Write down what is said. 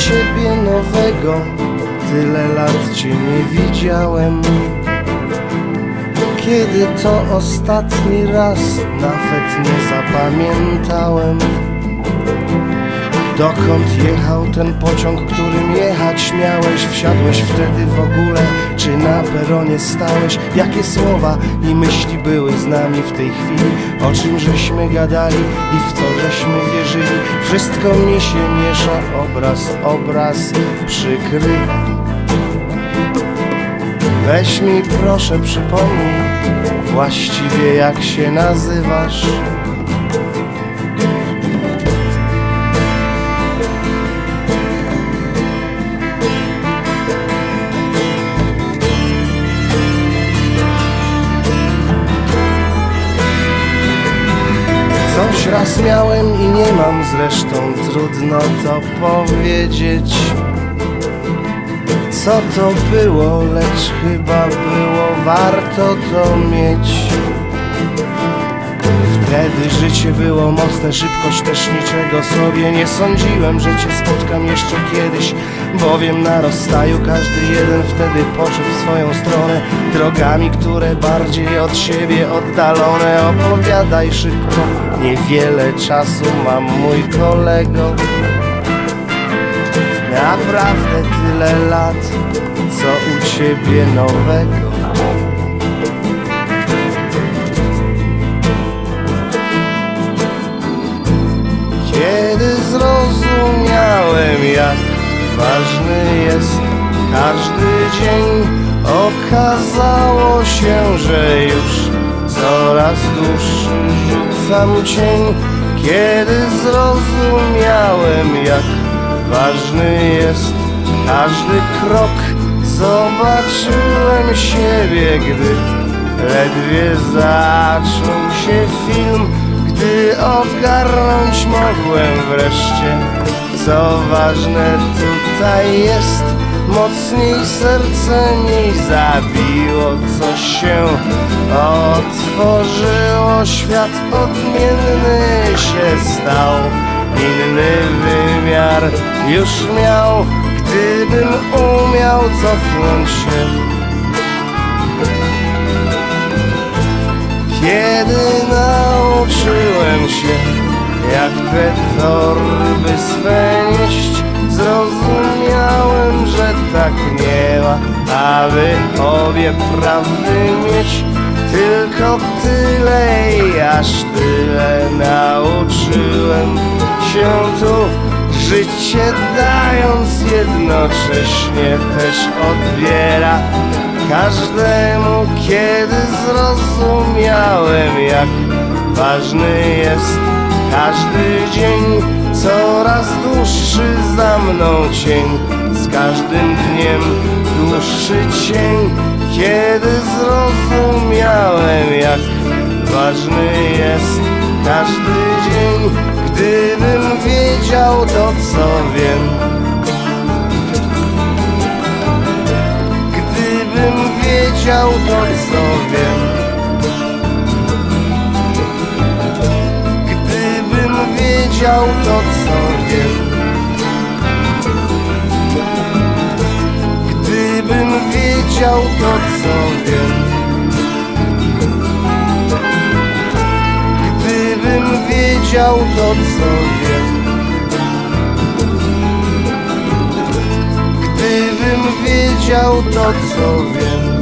ciebie nowego. Tyle lat cię nie widziałem. Kiedy to ostatni raz Nawet nie zapamiętałem Dokąd jechał ten pociąg, którym jechać miałeś? Wsiadłeś wtedy w ogóle, czy na peronie stałeś? Jakie słowa i myśli były z nami w tej chwili? O czym żeśmy gadali i w co żeśmy wierzyli? Wszystko mnie się miesza, obraz, obraz przykrywa Weź mi proszę przypomnij Właściwie jak się nazywasz Raz miałem i nie mam zresztą trudno to powiedzieć. Co to było, lecz chyba było warto to mieć Wtedy życie było mocne, szybkość też niczego sobie Nie sądziłem, że cię spotkam jeszcze kiedyś. Bowiem na rozstaju każdy jeden wtedy poszedł w swoją stronę. Drogami, które bardziej od siebie oddalone. Opowiadaj szybko, niewiele czasu mam mój kolego. Naprawdę tyle lat, co u ciebie nowego jak ważny jest każdy dzień, okazało się, że już coraz dłuższy rzucam cień. Kiedy zrozumiałem, jak ważny jest każdy krok, zobaczyłem siebie, gdy ledwie zaczął się film. Gdy ogarnąć mogłem wreszcie Co ważne tutaj jest Mocniej serce mi zabiło Coś się otworzyło. Świat odmienny się stał. Inny wymiar już miał Gdybym umiał cofnąć się. Kiedy nauczyłem się, jak te torby swe nieść Zrozumiałem, że tak nie ma, aby obie prawdy mieć Tylko tyle i aż tyle nauczyłem się tu. Życie dając jednocześnie też odbiera. Każdemu, kiedy zrozumiałem, jak ważny jest każdy dzień. Coraz dłuższy za mną cień, z każdym dniem dłuższy cień, kiedy zrozumiałem, jak ważny jest każdy dzień. Gdybym wiedział to, co wiem. Gdybym wiedział to, co wiem wiedział to, co wiem. Gdybym wiedział to, co wiem. Gdybym wiedział to, co wiem. Gdybym wiedział to, co wiem